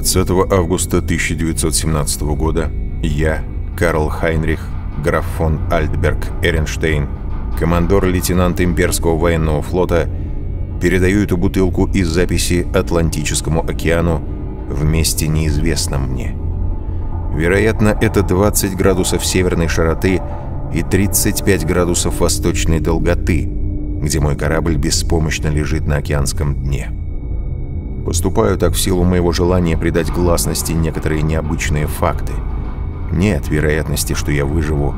20 августа 1917 года я, Карл Хайнрих, граф фон Альтберг Эренштейн, командор-лейтенант имперского военного флота, передаю эту бутылку из записи Атлантическому океану в месте неизвестном мне. Вероятно, это 20 градусов северной широты и 35 градусов восточной долготы, где мой корабль беспомощно лежит на океанском дне. Поступаю так в силу моего желания придать гласности некоторые необычные факты. Нет вероятности, что я выживу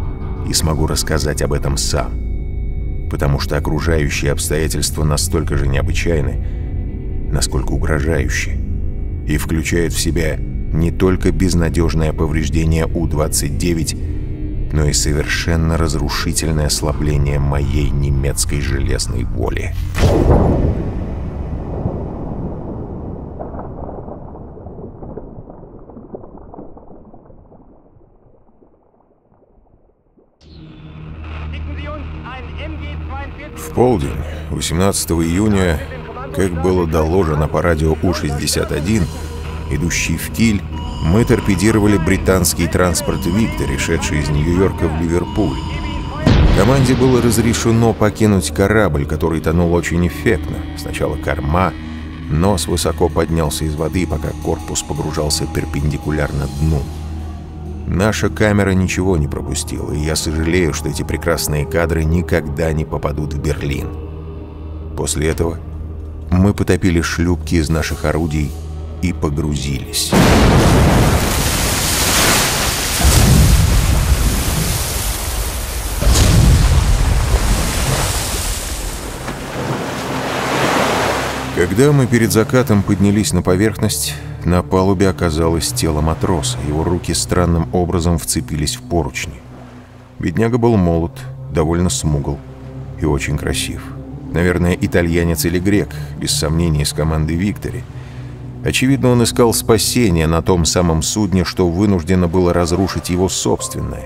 и смогу рассказать об этом сам. Потому что окружающие обстоятельства настолько же необычайны, насколько угрожающие, и включают в себя не только безнадежное повреждение У-29, но и совершенно разрушительное ослабление моей немецкой железной воли. В полдень, 18 июня, как было доложено по радио У-61, идущий в Киль, мы торпедировали британский транспорт «Виктори», шедший из Нью-Йорка в Ливерпуль. Команде было разрешено покинуть корабль, который тонул очень эффектно. Сначала корма, нос высоко поднялся из воды, пока корпус погружался перпендикулярно дну. Наша камера ничего не пропустила, и я сожалею, что эти прекрасные кадры никогда не попадут в Берлин. После этого мы потопили шлюпки из наших орудий и погрузились. Когда мы перед закатом поднялись на поверхность, на палубе оказалось тело матроса. Его руки странным образом вцепились в поручни. Бедняга был молод, довольно смугл и очень красив. Наверное, итальянец или грек, без сомнений, из команды «Виктори». Очевидно, он искал спасения на том самом судне, что вынуждено было разрушить его собственное.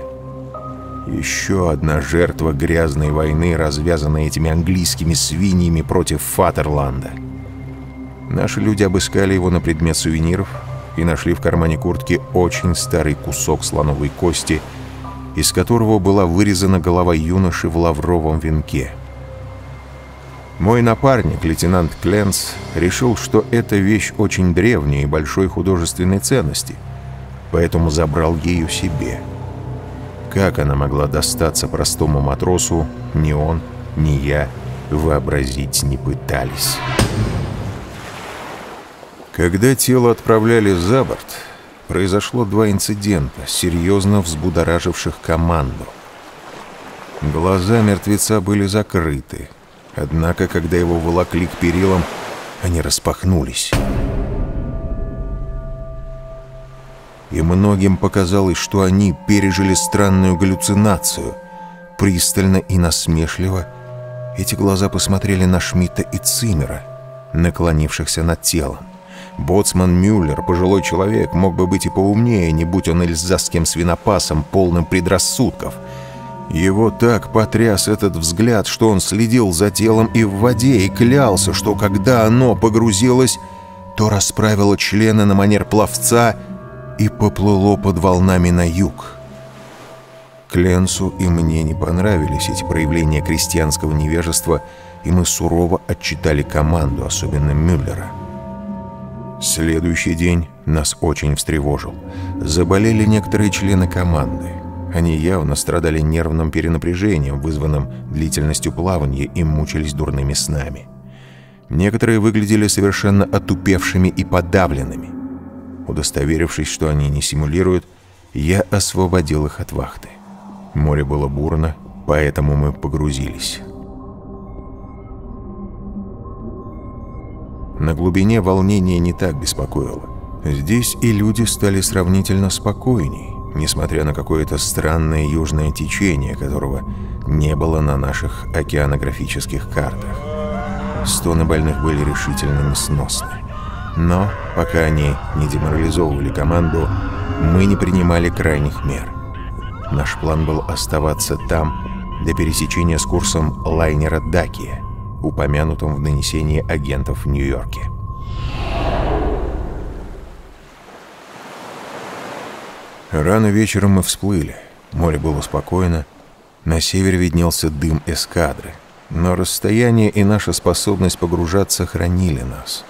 Еще одна жертва грязной войны, развязанной этими английскими свиньями против Фатерланда. Наши люди обыскали его на предмет сувениров и нашли в кармане куртки очень старый кусок слоновой кости, из которого была вырезана голова юноши в лавровом венке. Мой напарник, лейтенант Кленс, решил, что эта вещь очень древняя и большой художественной ценности, поэтому забрал ею себе. Как она могла достаться простому матросу, ни он, ни я вообразить не пытались. Когда тело отправляли за борт, произошло два инцидента, серьезно взбудораживших команду. Глаза мертвеца были закрыты, Однако, когда его волокли к перилам, они распахнулись. И многим показалось, что они пережили странную галлюцинацию. Пристально и насмешливо эти глаза посмотрели на Шмидта и Циммера, наклонившихся над телом. Боцман Мюллер, пожилой человек, мог бы быть и поумнее, не будь он эльзасским свинопасом, полным предрассудков — его так потряс этот взгляд, что он следил за телом и в воде и клялся, что когда оно погрузилось, то расправило члены на манер пловца и поплыло под волнами на юг. Кленсу и мне не понравились эти проявления крестьянского невежества, и мы сурово отчитали команду, особенно Мюллера. Следующий день нас очень встревожил. Заболели некоторые члены команды. Они явно страдали нервным перенапряжением, вызванным длительностью плавания, и мучились дурными снами. Некоторые выглядели совершенно отупевшими и подавленными. Удостоверившись, что они не симулируют, я освободил их от вахты. Море было бурно, поэтому мы погрузились. На глубине волнение не так беспокоило. Здесь и люди стали сравнительно спокойней несмотря на какое-то странное южное течение, которого не было на наших океанографических картах. Стоны больных были решительно несносны. Но пока они не деморализовывали команду, мы не принимали крайних мер. Наш план был оставаться там до пересечения с курсом лайнера «Дакия», упомянутым в донесении агентов в Нью-Йорке. Рано вечером мы всплыли. Море было спокойно. На севере виднелся дым эскадры. Но расстояние и наша способность погружаться хранили нас.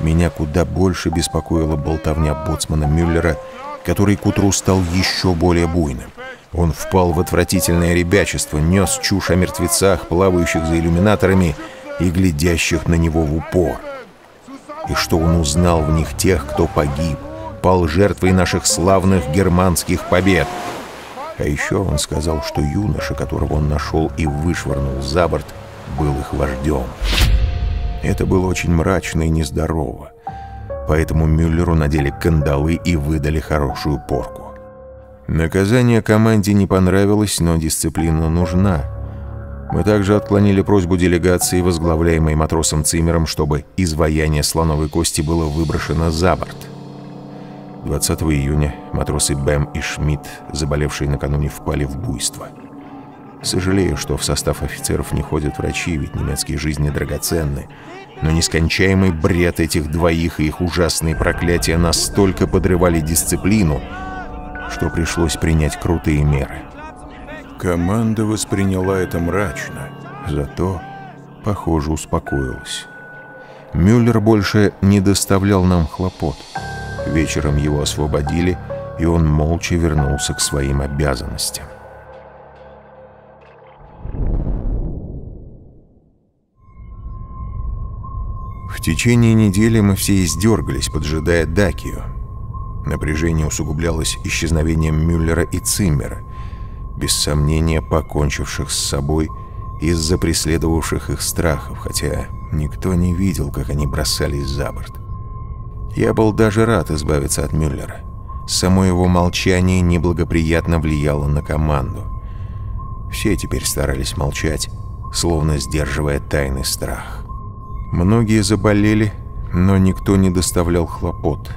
Меня куда больше беспокоила болтовня боцмана Мюллера, который к утру стал еще более буйным. Он впал в отвратительное ребячество, нес чушь о мертвецах, плавающих за иллюминаторами и глядящих на него в упор. И что он узнал в них тех, кто погиб, пал жертвой наших славных германских побед. А еще он сказал, что юноша, которого он нашел и вышвырнул за борт, был их вождем. Это было очень мрачно и нездорово. Поэтому Мюллеру надели кандалы и выдали хорошую порку. Наказание команде не понравилось, но дисциплина нужна. Мы также отклонили просьбу делегации, возглавляемой матросом Циммером, чтобы изваяние слоновой кости было выброшено за борт. 20 июня матросы Бэм и Шмидт, заболевшие накануне, впали в буйство. Сожалею, что в состав офицеров не ходят врачи, ведь немецкие жизни драгоценны. Но нескончаемый бред этих двоих и их ужасные проклятия настолько подрывали дисциплину, что пришлось принять крутые меры. Команда восприняла это мрачно, зато, похоже, успокоилась. Мюллер больше не доставлял нам хлопот. Вечером его освободили, и он молча вернулся к своим обязанностям. В течение недели мы все издергались, поджидая Дакию. Напряжение усугублялось исчезновением Мюллера и Циммера, без сомнения покончивших с собой из-за преследовавших их страхов, хотя никто не видел, как они бросались за борт. Я был даже рад избавиться от Мюллера. Само его молчание неблагоприятно влияло на команду. Все теперь старались молчать, словно сдерживая тайный страх. Многие заболели, но никто не доставлял хлопот.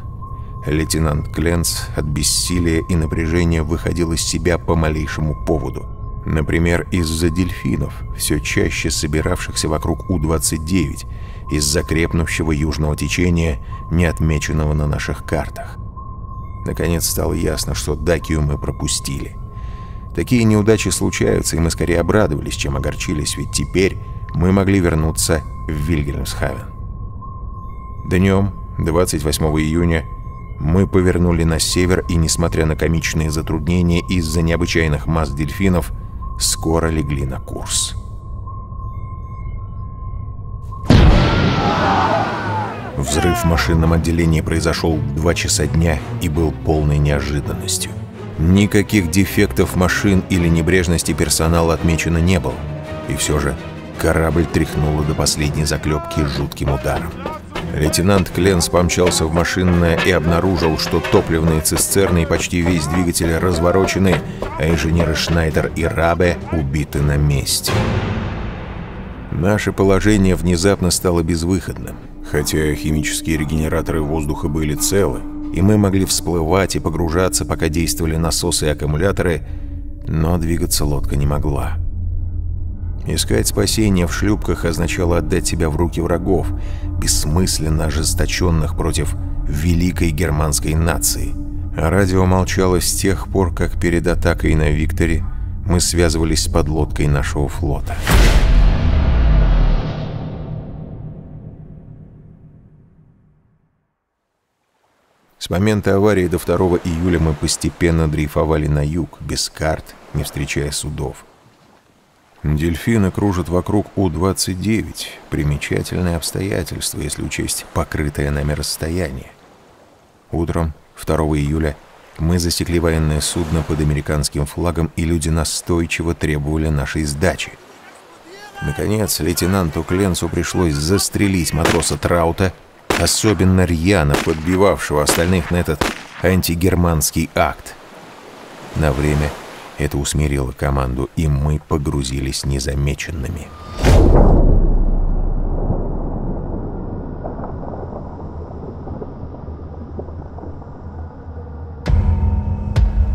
Лейтенант Кленц от бессилия и напряжения выходил из себя по малейшему поводу. Например, из-за дельфинов, все чаще собиравшихся вокруг У-29, из-за крепнущего южного течения, не отмеченного на наших картах. Наконец стало ясно, что Дакию мы пропустили. Такие неудачи случаются, и мы скорее обрадовались, чем огорчились, ведь теперь мы могли вернуться в Вильгельмсхавен. Днем, 28 июня, мы повернули на север и, несмотря на комичные затруднения из-за необычайных масс дельфинов, скоро легли на курс. Взрыв в машинном отделении произошел в 2 часа дня и был полной неожиданностью. Никаких дефектов машин или небрежности персонала отмечено не было. И все же корабль тряхнуло до последней заклепки жутким ударом. Лейтенант Кленс помчался в машинное и обнаружил, что топливные цистерны и почти весь двигатель разворочены, а инженеры Шнайдер и Рабе убиты на месте. Наше положение внезапно стало безвыходным. Хотя химические регенераторы воздуха были целы, и мы могли всплывать и погружаться, пока действовали насосы и аккумуляторы, но двигаться лодка не могла. Искать спасение в шлюпках означало отдать себя в руки врагов, бессмысленно ожесточенных против великой германской нации. А радио молчало с тех пор, как перед атакой на Викторе мы связывались с подлодкой нашего флота. С момента аварии до 2 июля мы постепенно дрейфовали на юг, без карт, не встречая судов. Дельфины кружат вокруг У-29. Примечательное обстоятельство, если учесть покрытое нами расстояние. Утром 2 июля мы засекли военное судно под американским флагом, и люди настойчиво требовали нашей сдачи. Наконец, лейтенанту Кленцу пришлось застрелить матроса Траута, особенно рьяно подбивавшего остальных на этот антигерманский акт. На время это усмирило команду, и мы погрузились незамеченными.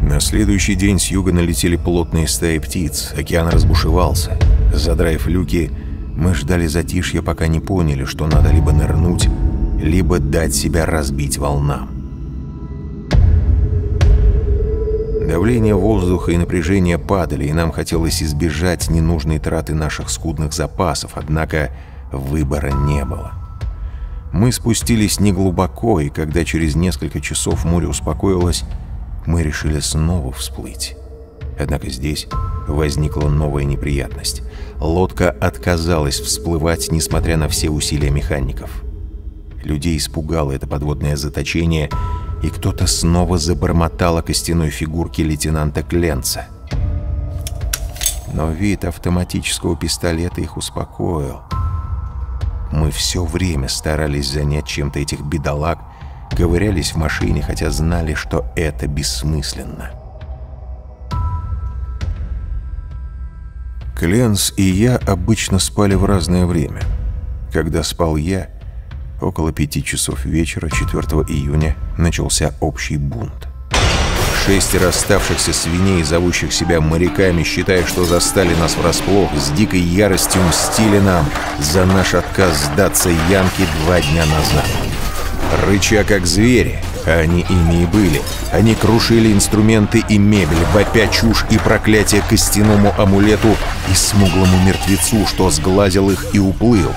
На следующий день с юга налетели плотные стаи птиц, океан разбушевался. Задраив люки, мы ждали затишья, пока не поняли, что надо либо нырнуть, либо дать себя разбить волнам. Давление воздуха и напряжение падали, и нам хотелось избежать ненужной траты наших скудных запасов, однако выбора не было. Мы спустились неглубоко, и когда через несколько часов море успокоилось, мы решили снова всплыть. Однако здесь возникла новая неприятность. Лодка отказалась всплывать, несмотря на все усилия механиков. Людей испугало это подводное заточение, и кто-то снова забормотал о костяной фигурке лейтенанта Кленца. Но вид автоматического пистолета их успокоил. Мы все время старались занять чем-то этих бедолаг, ковырялись в машине, хотя знали, что это бессмысленно. Кленс и я обычно спали в разное время. Когда спал я, около пяти часов вечера 4 июня начался общий бунт. Шестеро оставшихся свиней, зовущих себя моряками, считая, что застали нас врасплох, с дикой яростью мстили нам за наш отказ сдаться Янке два дня назад. Рыча как звери, а они ими и были. Они крушили инструменты и мебель, вопя чушь и проклятие костяному амулету и смуглому мертвецу, что сглазил их и уплыл.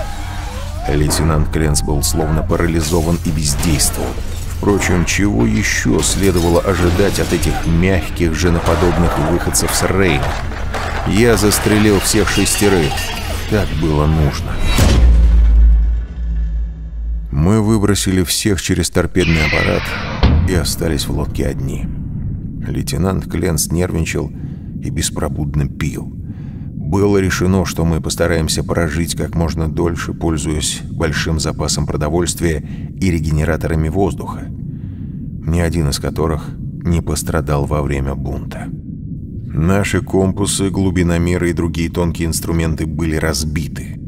Лейтенант Кленс был словно парализован и бездействовал. Впрочем, чего еще следовало ожидать от этих мягких, женоподобных выходцев с Рейна? Я застрелил всех шестерых. Так было нужно. Мы выбросили всех через торпедный аппарат и остались в лодке одни. Лейтенант Кленс нервничал и беспробудно пил. Было решено, что мы постараемся прожить как можно дольше, пользуясь большим запасом продовольствия и регенераторами воздуха, ни один из которых не пострадал во время бунта. Наши компасы, глубиномеры и другие тонкие инструменты были разбиты.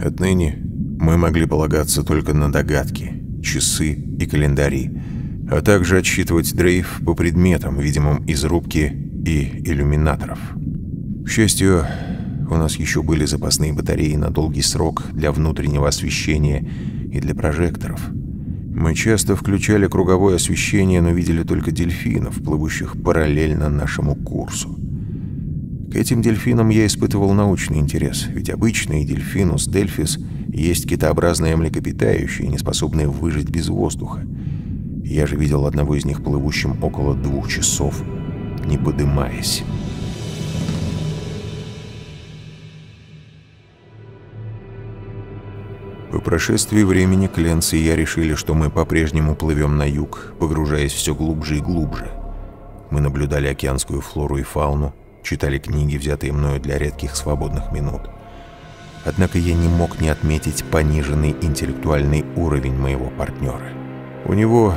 Отныне мы могли полагаться только на догадки, часы и календари, а также отсчитывать дрейф по предметам, видимым из рубки и иллюминаторов. К счастью, у нас еще были запасные батареи на долгий срок для внутреннего освещения и для прожекторов. Мы часто включали круговое освещение, но видели только дельфинов, плывущих параллельно нашему курсу. К этим дельфинам я испытывал научный интерес, ведь обычные дельфинус дельфис есть китообразные млекопитающие, не способные выжить без воздуха. Я же видел одного из них плывущим около двух часов, не подымаясь. По прошествии времени Кленс и я решили, что мы по-прежнему плывем на юг, погружаясь все глубже и глубже. Мы наблюдали океанскую флору и фауну, читали книги, взятые мною для редких свободных минут. Однако я не мог не отметить пониженный интеллектуальный уровень моего партнера. У него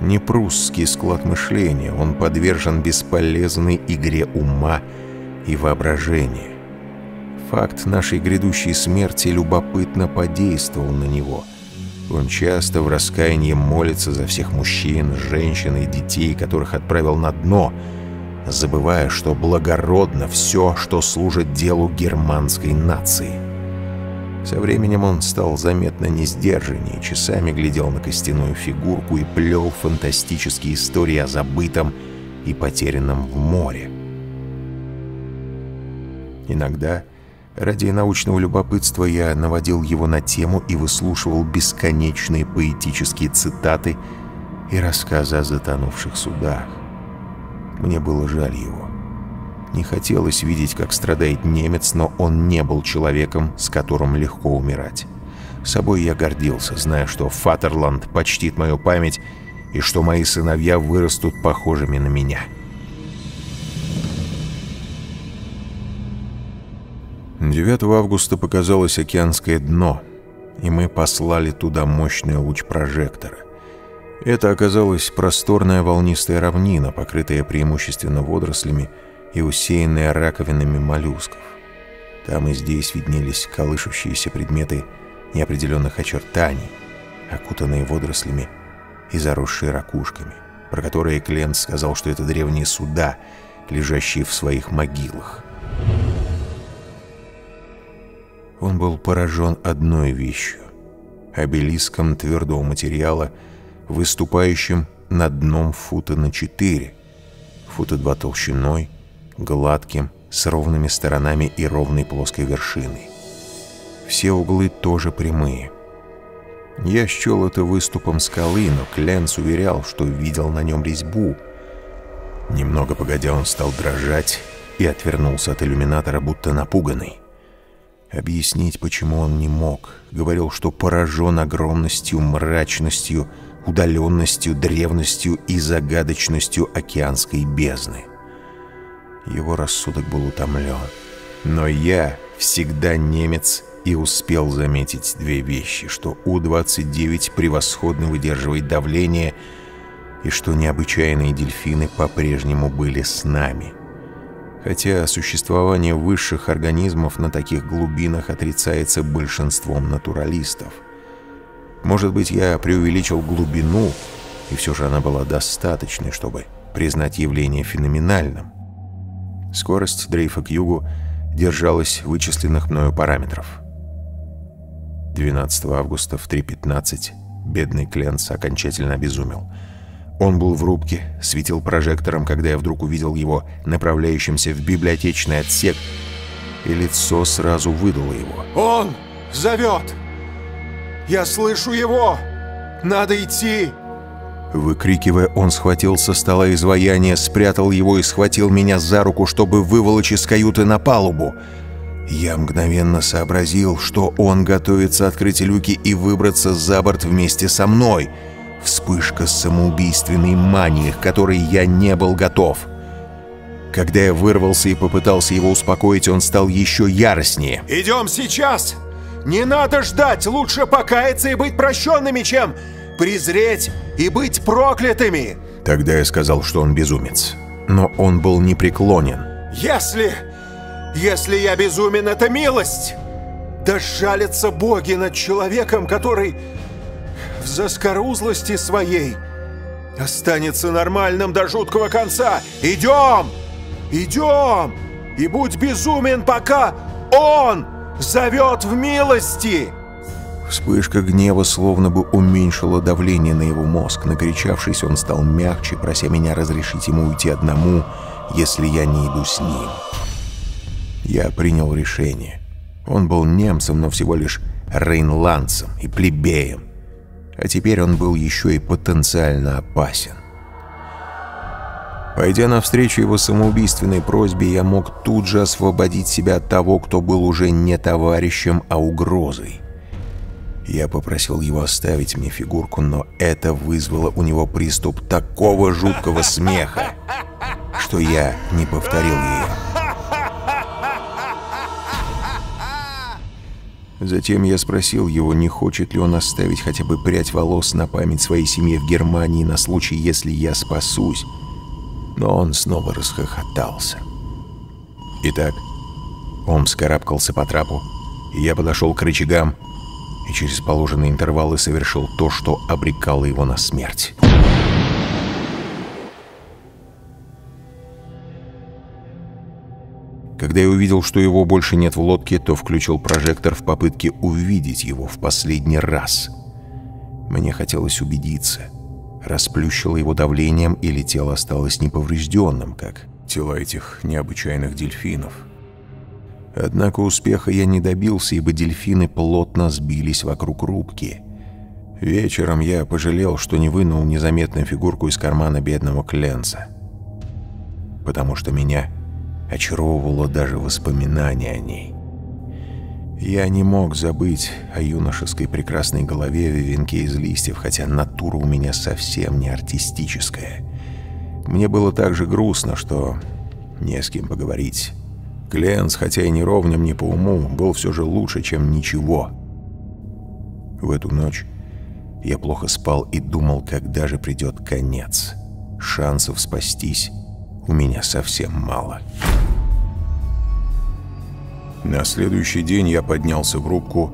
не прусский склад мышления, он подвержен бесполезной игре ума и воображения. Факт нашей грядущей смерти любопытно подействовал на него. Он часто в раскаянии молится за всех мужчин, женщин и детей, которых отправил на дно, забывая, что благородно все, что служит делу германской нации. Со временем он стал заметно несдержаннее, часами глядел на костяную фигурку и плел фантастические истории о забытом и потерянном в море. Иногда Ради научного любопытства я наводил его на тему и выслушивал бесконечные поэтические цитаты и рассказы о затонувших судах. Мне было жаль его. Не хотелось видеть, как страдает немец, но он не был человеком, с которым легко умирать. Собой я гордился, зная, что Фатерланд почтит мою память и что мои сыновья вырастут похожими на меня». 9 августа показалось океанское дно, и мы послали туда мощный луч прожектора. Это оказалась просторная волнистая равнина, покрытая преимущественно водорослями и усеянная раковинами моллюсков. Там и здесь виднелись колышущиеся предметы неопределенных очертаний, окутанные водорослями и заросшие ракушками, про которые Клент сказал, что это древние суда, лежащие в своих могилах. Он был поражен одной вещью — обелиском твердого материала, выступающим над дном фута на четыре, фута два толщиной, гладким, с ровными сторонами и ровной плоской вершиной. Все углы тоже прямые. Я счел это выступом скалы, но Кленс уверял, что видел на нем резьбу. Немного погодя он стал дрожать и отвернулся от иллюминатора, будто напуганный. Объяснить, почему он не мог. Говорил, что поражен огромностью, мрачностью, удаленностью, древностью и загадочностью океанской бездны. Его рассудок был утомлен. Но я всегда немец и успел заметить две вещи, что У-29 превосходно выдерживает давление и что необычайные дельфины по-прежнему были с нами. Хотя существование высших организмов на таких глубинах отрицается большинством натуралистов. Может быть, я преувеличил глубину, и все же она была достаточной, чтобы признать явление феноменальным. Скорость дрейфа к югу держалась вычисленных мною параметров. 12 августа в 3.15 бедный Кленс окончательно обезумел. Он был в рубке, светил прожектором, когда я вдруг увидел его направляющимся в библиотечный отсек, и лицо сразу выдало его. «Он зовет! Я слышу его! Надо идти!» Выкрикивая, он схватил со стола изваяние, спрятал его и схватил меня за руку, чтобы выволочь из каюты на палубу. Я мгновенно сообразил, что он готовится открыть люки и выбраться за борт вместе со мной. Вспышка самоубийственной мании, к которой я не был готов. Когда я вырвался и попытался его успокоить, он стал еще яростнее. «Идем сейчас! Не надо ждать! Лучше покаяться и быть прощенными, чем презреть и быть проклятыми!» Тогда я сказал, что он безумец. Но он был непреклонен. «Если... если я безумен, это милость! Да жалятся боги над человеком, который в заскорузлости своей останется нормальным до жуткого конца! Идем! Идем! И будь безумен, пока он зовет в милости!» Вспышка гнева словно бы уменьшила давление на его мозг. Накричавшись, он стал мягче, прося меня разрешить ему уйти одному, если я не иду с ним. Я принял решение. Он был немцем, но всего лишь рейнландцем и плебеем. А теперь он был еще и потенциально опасен. Пойдя навстречу его самоубийственной просьбе, я мог тут же освободить себя от того, кто был уже не товарищем, а угрозой. Я попросил его оставить мне фигурку, но это вызвало у него приступ такого жуткого смеха, что я не повторил ее. Затем я спросил его, не хочет ли он оставить хотя бы прядь волос на память своей семье в Германии на случай, если я спасусь. Но он снова расхохотался. Итак, он вскарабкался по трапу, и я подошел к рычагам, и через положенные интервалы совершил то, что обрекало его на смерть. Когда я увидел, что его больше нет в лодке, то включил прожектор в попытке увидеть его в последний раз. Мне хотелось убедиться, расплющило его давлением или тело осталось неповрежденным, как тела этих необычайных дельфинов. Однако успеха я не добился, ибо дельфины плотно сбились вокруг рубки. Вечером я пожалел, что не вынул незаметную фигурку из кармана бедного Кленса. Потому что меня очаровывало даже воспоминание о ней. Я не мог забыть о юношеской прекрасной голове в венке из листьев, хотя натура у меня совсем не артистическая. Мне было так же грустно, что не с кем поговорить. Кленс, хотя и не ровнем, не по уму, был все же лучше, чем ничего. В эту ночь я плохо спал и думал, когда же придет конец. Шансов спастись у меня совсем мало. На следующий день я поднялся в рубку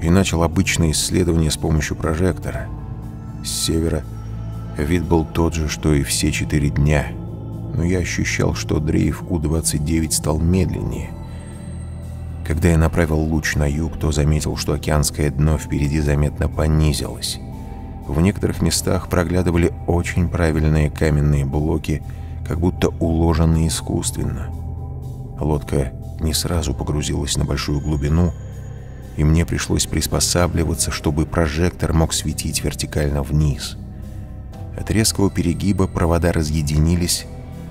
и начал обычное исследование с помощью прожектора. С севера вид был тот же, что и все четыре дня — но я ощущал, что дрейф У-29 стал медленнее. Когда я направил луч на юг, то заметил, что океанское дно впереди заметно понизилось. В некоторых местах проглядывали очень правильные каменные блоки, как будто уложены искусственно. Лодка не сразу погрузилась на большую глубину, и мне пришлось приспосабливаться, чтобы прожектор мог светить вертикально вниз. От резкого перегиба провода разъединились,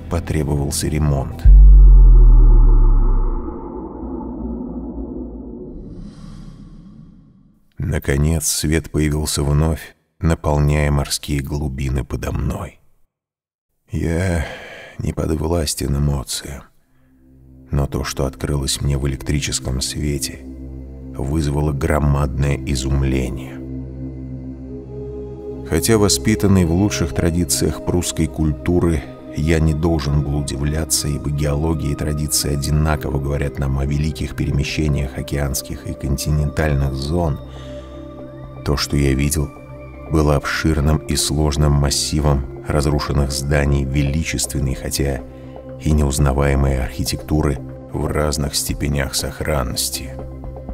потребовался ремонт. Наконец свет появился вновь, наполняя морские глубины подо мной. Я не подвластен эмоциям, но то, что открылось мне в электрическом свете, вызвало громадное изумление. Хотя воспитанный в лучших традициях прусской культуры, я не должен был удивляться, ибо геология и традиции одинаково говорят нам о великих перемещениях океанских и континентальных зон. То, что я видел, было обширным и сложным массивом разрушенных зданий, величественной, хотя и неузнаваемой архитектуры в разных степенях сохранности.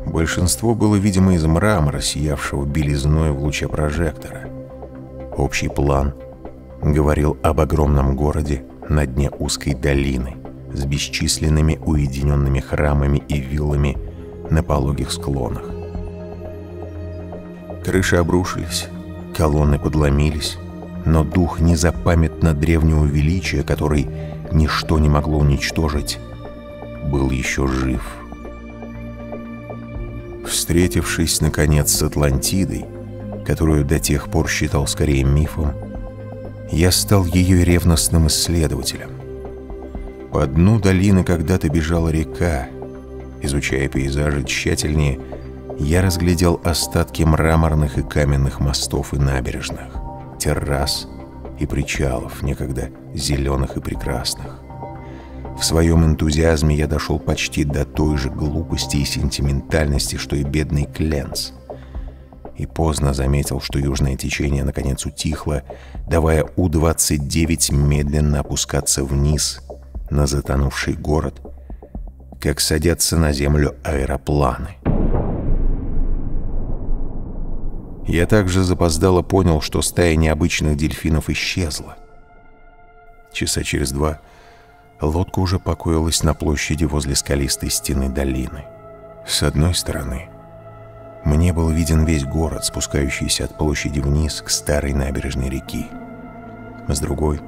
Большинство было, видимо, из мрамора, сиявшего белизной в луче прожектора. Общий план говорил об огромном городе на дне узкой долины с бесчисленными уединенными храмами и виллами на пологих склонах. Крыши обрушились, колонны подломились, но дух незапамятно древнего величия, который ничто не могло уничтожить, был еще жив. Встретившись, наконец, с Атлантидой, которую до тех пор считал скорее мифом, я стал ее ревностным исследователем. По дну долины когда-то бежала река. Изучая пейзажи тщательнее, я разглядел остатки мраморных и каменных мостов и набережных, террас и причалов, некогда зеленых и прекрасных. В своем энтузиазме я дошел почти до той же глупости и сентиментальности, что и бедный Кленс. И поздно заметил, что южное течение наконец утихло, давая У-29 медленно опускаться вниз на затонувший город, как садятся на землю аэропланы. Я также запоздало понял, что стая необычных дельфинов исчезла. Часа через два лодка уже покоилась на площади возле скалистой стены долины. С одной стороны, мне был виден весь город, спускающийся от площади вниз к старой набережной реки. С другой,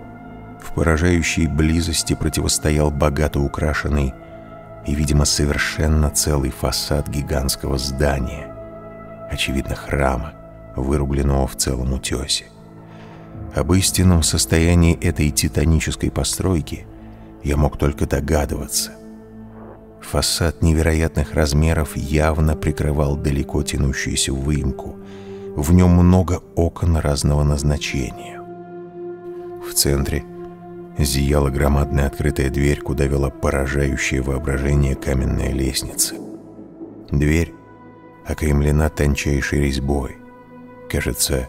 в поражающей близости противостоял богато украшенный и, видимо, совершенно целый фасад гигантского здания, очевидно, храма, вырубленного в целом утесе. Об истинном состоянии этой титанической постройки я мог только догадываться. Фасад невероятных размеров явно прикрывал далеко тянущуюся выемку. В нем много окон разного назначения. В центре зияла громадная открытая дверь, куда вела поражающее воображение каменная лестница. Дверь окаймлена тончайшей резьбой — кажется,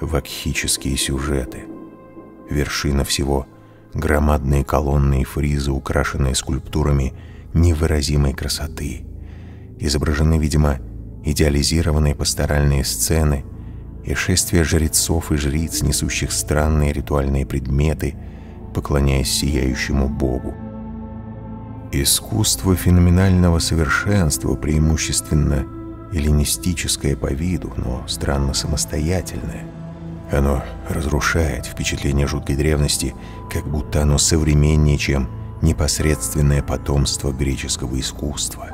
вакхические сюжеты. Вершина всего — громадные колонны и фризы, украшенные скульптурами невыразимой красоты. Изображены, видимо, идеализированные пасторальные сцены и шествия жрецов и жриц, несущих странные ритуальные предметы, поклоняясь сияющему Богу. Искусство феноменального совершенства преимущественно — эллинистическое по виду, но странно самостоятельное. Оно разрушает впечатление жуткой древности, как будто оно современнее, чем непосредственное потомство греческого искусства.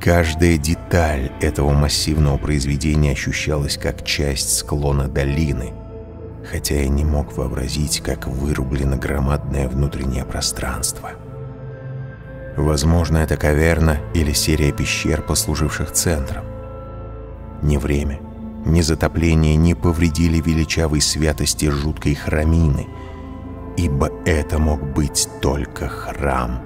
Каждая деталь этого массивного произведения ощущалась как часть склона долины, хотя я не мог вообразить, как вырублено громадное внутреннее пространство. Возможно, это каверна или серия пещер, послуживших центром. Ни время, ни затопление не повредили величавой святости жуткой храмины, ибо это мог быть только храм.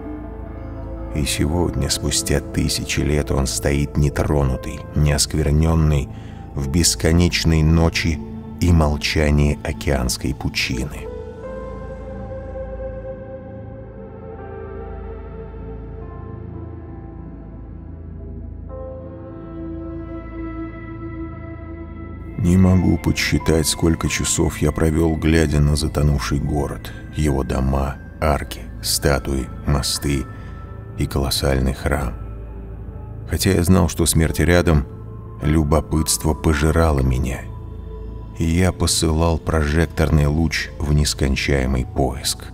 И сегодня, спустя тысячи лет, он стоит нетронутый, неоскверненный, в бесконечной ночи и молчании океанской пучины. Не могу подсчитать, сколько часов я провел, глядя на затонувший город, его дома, арки, статуи, мосты и колоссальный храм. Хотя я знал, что смерть рядом, любопытство пожирало меня, и я посылал прожекторный луч в нескончаемый поиск.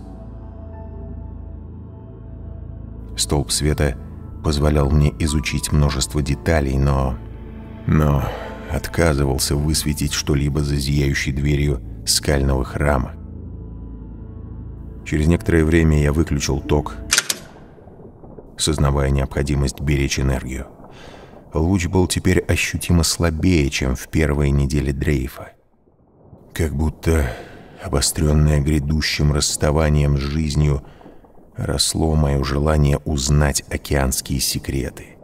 Столб света позволял мне изучить множество деталей, но... но отказывался высветить что-либо за зияющей дверью скального храма. Через некоторое время я выключил ток, сознавая необходимость беречь энергию. Луч был теперь ощутимо слабее, чем в первые недели дрейфа. Как будто, обостренное грядущим расставанием с жизнью, росло мое желание узнать океанские секреты.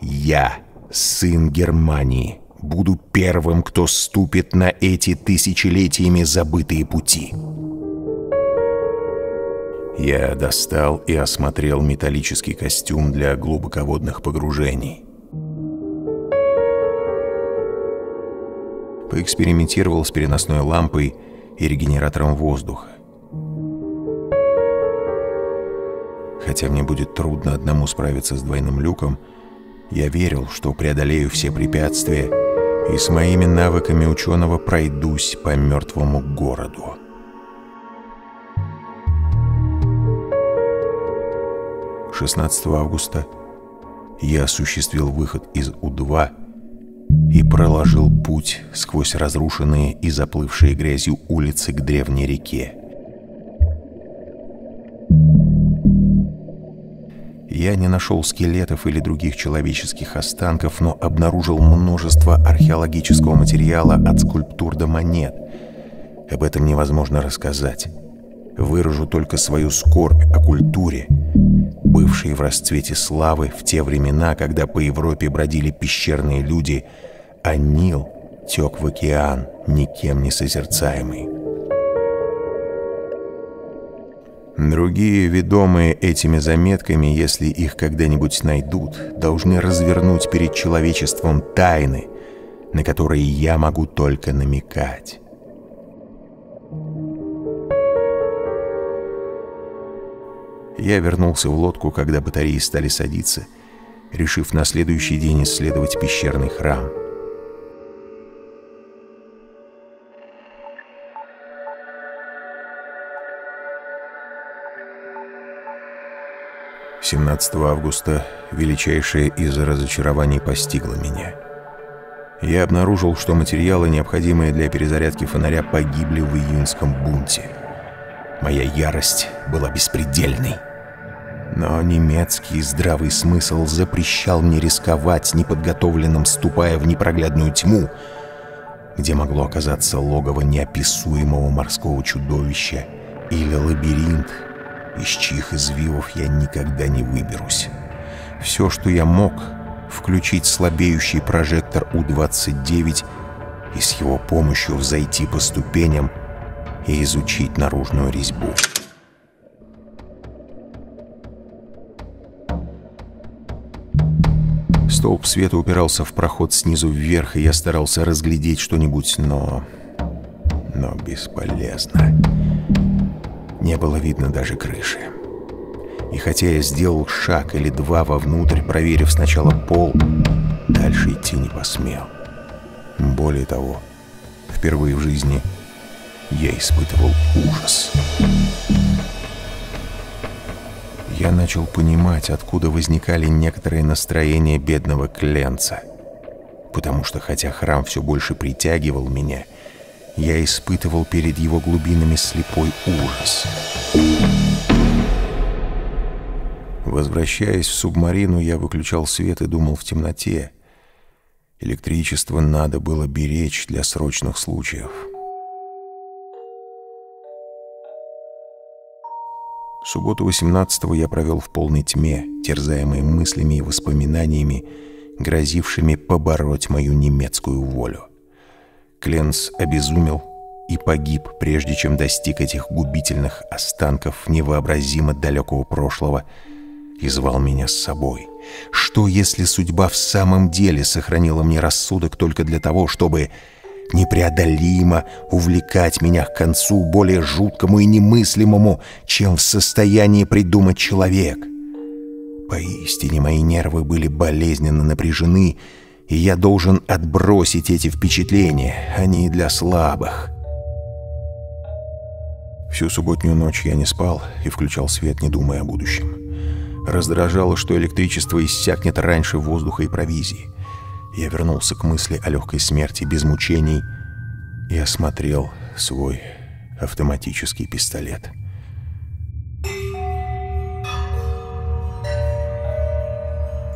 Я, сын Германии, буду первым, кто ступит на эти тысячелетиями забытые пути. Я достал и осмотрел металлический костюм для глубоководных погружений. Поэкспериментировал с переносной лампой и регенератором воздуха. Хотя мне будет трудно одному справиться с двойным люком, я верил, что преодолею все препятствия и с моими навыками ученого пройдусь по мертвому городу. 16 августа я осуществил выход из У-2 и проложил путь сквозь разрушенные и заплывшие грязью улицы к древней реке. Я не нашел скелетов или других человеческих останков, но обнаружил множество археологического материала от скульптур до монет. Об этом невозможно рассказать. Выражу только свою скорбь о культуре, бывшей в расцвете славы в те времена, когда по Европе бродили пещерные люди, а Нил тек в океан, никем не созерцаемый. Другие, ведомые этими заметками, если их когда-нибудь найдут, должны развернуть перед человечеством тайны, на которые я могу только намекать. Я вернулся в лодку, когда батареи стали садиться, решив на следующий день исследовать пещерный храм. Семнадцатого августа величайшее из разочарований постигло меня. Я обнаружил, что материалы, необходимые для перезарядки фонаря, погибли в июньском бунте. Моя ярость была беспредельной. Но немецкий здравый смысл запрещал мне рисковать, неподготовленным ступая в непроглядную тьму, где могло оказаться логово неописуемого морского чудовища или лабиринт, из чьих извивов я никогда не выберусь. Все, что я мог, включить слабеющий прожектор У-29 и с его помощью взойти по ступеням и изучить наружную резьбу. Столб света упирался в проход снизу вверх, и я старался разглядеть что-нибудь, но... но бесполезно. Не было видно даже крыши. И хотя я сделал шаг или два вовнутрь, проверив сначала пол, дальше идти не посмел. Более того, впервые в жизни я испытывал ужас. Я начал понимать, откуда возникали некоторые настроения бедного Кленца. Потому что, хотя храм все больше притягивал меня, я испытывал перед его глубинами слепой ужас. Возвращаясь в субмарину, я выключал свет и думал в темноте. Электричество надо было беречь для срочных случаев. Субботу 18-го я провел в полной тьме, терзаемой мыслями и воспоминаниями, грозившими побороть мою немецкую волю. Кленс обезумел и погиб, прежде чем достиг этих губительных останков невообразимо далекого прошлого и звал меня с собой. Что, если судьба в самом деле сохранила мне рассудок только для того, чтобы непреодолимо увлекать меня к концу более жуткому и немыслимому, чем в состоянии придумать человек. Поистине мои нервы были болезненно напряжены, и я должен отбросить эти впечатления, они для слабых. Всю субботнюю ночь я не спал и включал свет, не думая о будущем. Раздражало, что электричество иссякнет раньше воздуха и провизии. Я вернулся к мысли о легкой смерти без мучений и осмотрел свой автоматический пистолет.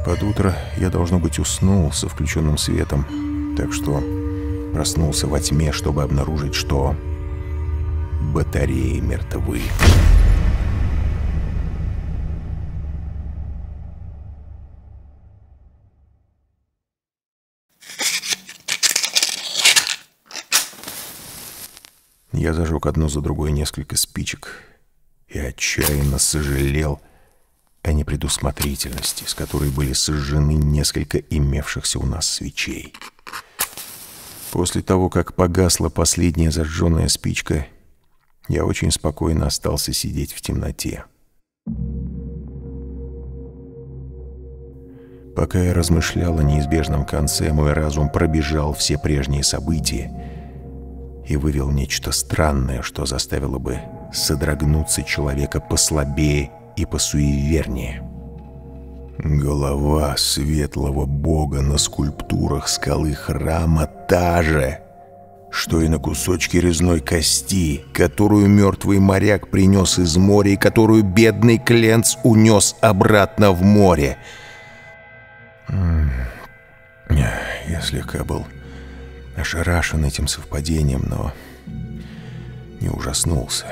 Под утро я, должно быть, уснул со включенным светом, так что проснулся во тьме, чтобы обнаружить, что батареи мертвы. Я зажег одну за другой несколько спичек и отчаянно сожалел о непредусмотрительности, с которой были сожжены несколько имевшихся у нас свечей. После того, как погасла последняя зажженная спичка, я очень спокойно остался сидеть в темноте. Пока я размышлял о неизбежном конце, мой разум пробежал все прежние события и вывел нечто странное, что заставило бы содрогнуться человека послабее и посуевернее. Голова светлого бога на скульптурах скалы храма та же, что и на кусочке резной кости, которую мертвый моряк принес из моря и которую бедный Кленц унес обратно в море. Я слегка был ошарашен этим совпадением, но не ужаснулся.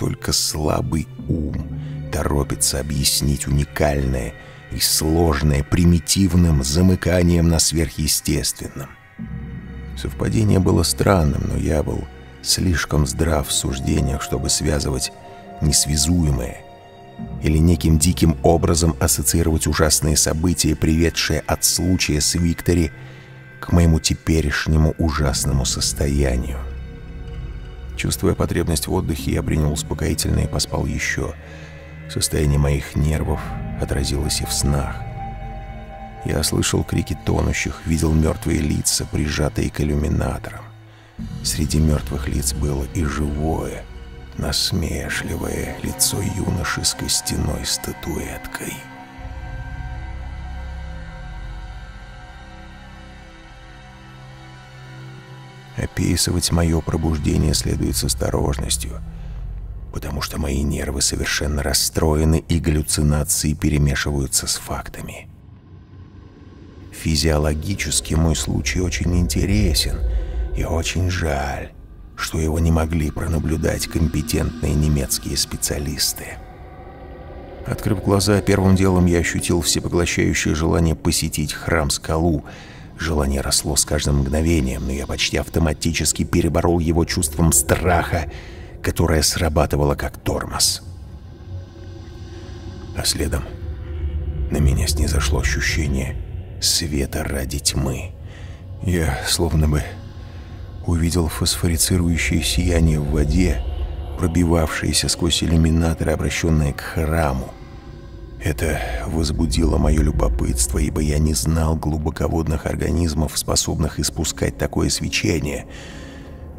Только слабый ум торопится объяснить уникальное и сложное примитивным замыканием на сверхъестественном. Совпадение было странным, но я был слишком здрав в суждениях, чтобы связывать несвязуемое или неким диким образом ассоциировать ужасные события, приведшие от случая с Виктори к моему теперешнему ужасному состоянию. Чувствуя потребность в отдыхе, я принял успокоительное и поспал еще. Состояние моих нервов отразилось и в снах. Я слышал крики тонущих, видел мертвые лица, прижатые к иллюминаторам. Среди мертвых лиц было и живое, насмешливое лицо юноши с костяной статуэткой. Описывать мое пробуждение следует с осторожностью, потому что мои нервы совершенно расстроены и галлюцинации перемешиваются с фактами. Физиологически мой случай очень интересен, и очень жаль, что его не могли пронаблюдать компетентные немецкие специалисты. Открыв глаза, первым делом я ощутил всепоглощающее желание посетить храм-скалу, Желание росло с каждым мгновением, но я почти автоматически переборол его чувством страха, которое срабатывало как тормоз. А следом на меня снизошло ощущение света ради тьмы. Я словно бы увидел фосфорицирующее сияние в воде, пробивавшееся сквозь иллюминаторы, обращенные к храму. Это возбудило мое любопытство, ибо я не знал глубоководных организмов, способных испускать такое свечение.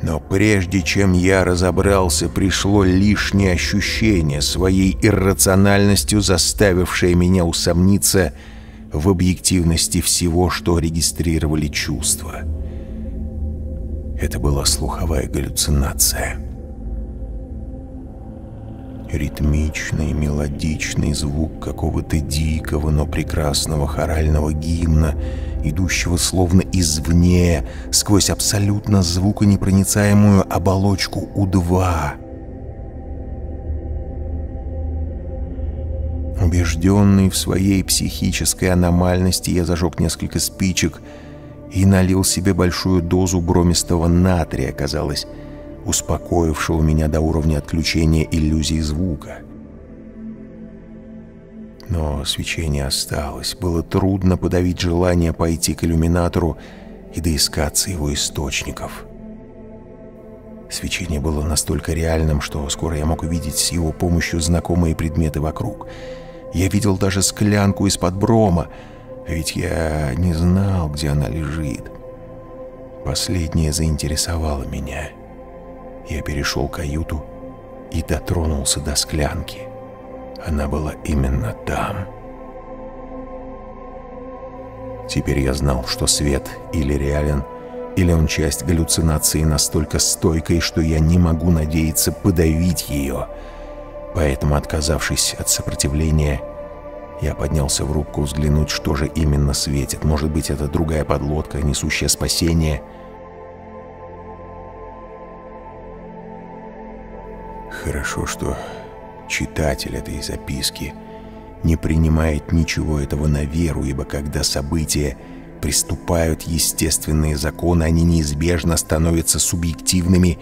Но прежде чем я разобрался, пришло лишнее ощущение, своей иррациональностью заставившее меня усомниться в объективности всего, что регистрировали чувства. Это была слуховая галлюцинация ритмичный, мелодичный звук какого-то дикого, но прекрасного хорального гимна, идущего словно извне, сквозь абсолютно звуконепроницаемую оболочку У-2. Убежденный в своей психической аномальности, я зажег несколько спичек и налил себе большую дозу бромистого натрия, казалось, успокоившего меня до уровня отключения иллюзии звука. Но свечение осталось. Было трудно подавить желание пойти к иллюминатору и доискаться его источников. Свечение было настолько реальным, что скоро я мог увидеть с его помощью знакомые предметы вокруг. Я видел даже склянку из-под брома, ведь я не знал, где она лежит. Последнее заинтересовало меня. Я перешел каюту и дотронулся до склянки. Она была именно там. Теперь я знал, что свет или реален, или он часть галлюцинации настолько стойкой, что я не могу надеяться подавить ее. Поэтому, отказавшись от сопротивления, я поднялся в рубку взглянуть, что же именно светит. Может быть, это другая подлодка, несущая спасение. Хорошо, что читатель этой записки не принимает ничего этого на веру, ибо когда события приступают естественные законы, они неизбежно становятся субъективными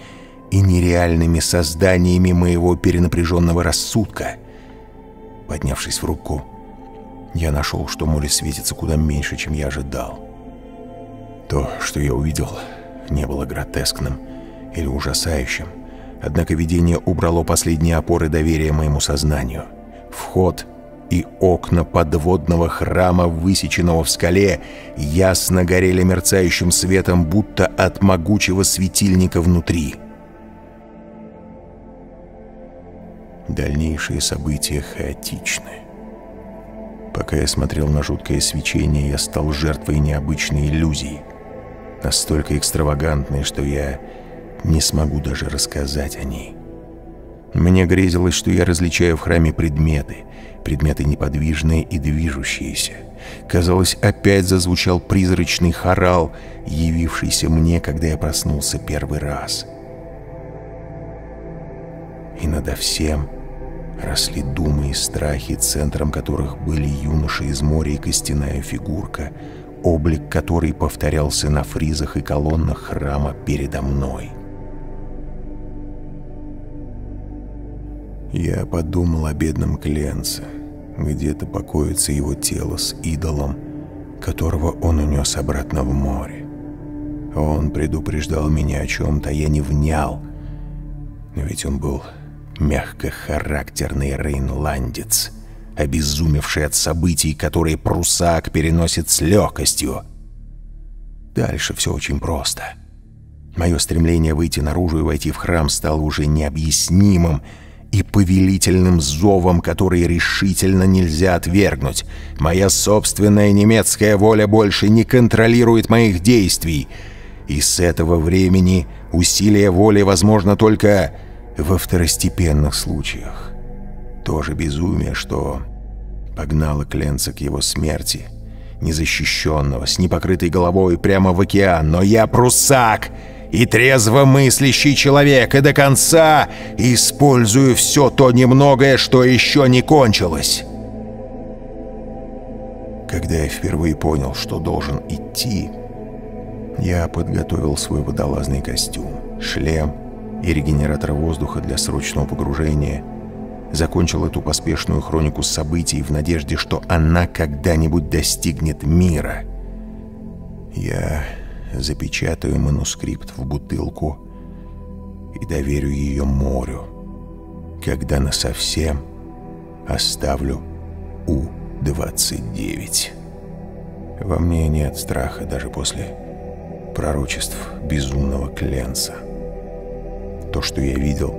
и нереальными созданиями моего перенапряженного рассудка. Поднявшись в руку, я нашел, что море светится куда меньше, чем я ожидал. То, что я увидел, не было гротескным или ужасающим, однако видение убрало последние опоры доверия моему сознанию. Вход и окна подводного храма, высеченного в скале, ясно горели мерцающим светом, будто от могучего светильника внутри. Дальнейшие события хаотичны. Пока я смотрел на жуткое свечение, я стал жертвой необычной иллюзии, настолько экстравагантной, что я не смогу даже рассказать о ней. Мне грезилось, что я различаю в храме предметы, предметы неподвижные и движущиеся. Казалось, опять зазвучал призрачный хорал, явившийся мне, когда я проснулся первый раз. И надо всем росли думы и страхи, центром которых были юноши из моря и костяная фигурка, облик которой повторялся на фризах и колоннах храма передо мной. Я подумал о бедном Кленце. Где-то покоится его тело с идолом, которого он унес обратно в море. Он предупреждал меня о чем-то, я не внял. Ведь он был мягкохарактерный рейнландец, обезумевший от событий, которые прусак переносит с легкостью. Дальше все очень просто. Мое стремление выйти наружу и войти в храм стало уже необъяснимым, и повелительным зовом, который решительно нельзя отвергнуть. Моя собственная немецкая воля больше не контролирует моих действий. И с этого времени усилие воли возможно только во второстепенных случаях. То же безумие, что погнало Кленца к его смерти, незащищенного, с непокрытой головой прямо в океан. Но я прусак! И трезво мыслящий человек, и до конца использую все то немногое, что еще не кончилось. Когда я впервые понял, что должен идти, я подготовил свой водолазный костюм, шлем и регенератор воздуха для срочного погружения, закончил эту поспешную хронику событий в надежде, что она когда-нибудь достигнет мира. Я запечатаю манускрипт в бутылку и доверю ее морю, когда насовсем оставлю У-29. Во мне нет страха даже после пророчеств безумного Кленса. То, что я видел,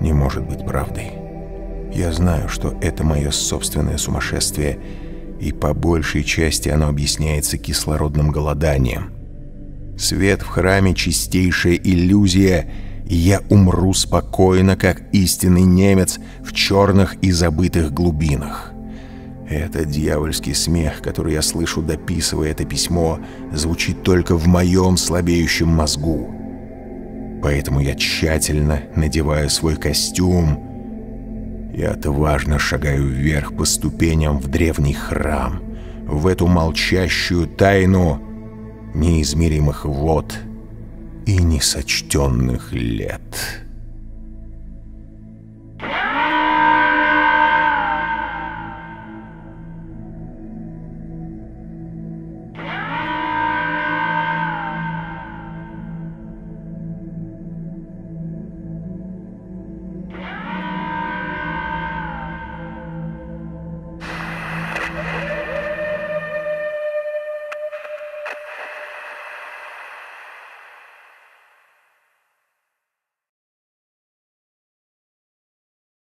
не может быть правдой. Я знаю, что это мое собственное сумасшествие — и по большей части оно объясняется кислородным голоданием. Свет в храме — чистейшая иллюзия, и я умру спокойно, как истинный немец в черных и забытых глубинах. Это дьявольский смех, который я слышу, дописывая это письмо, звучит только в моем слабеющем мозгу. Поэтому я тщательно надеваю свой костюм — и отважно шагаю вверх по ступеням в древний храм, в эту молчащую тайну неизмеримых вод и несочтенных лет».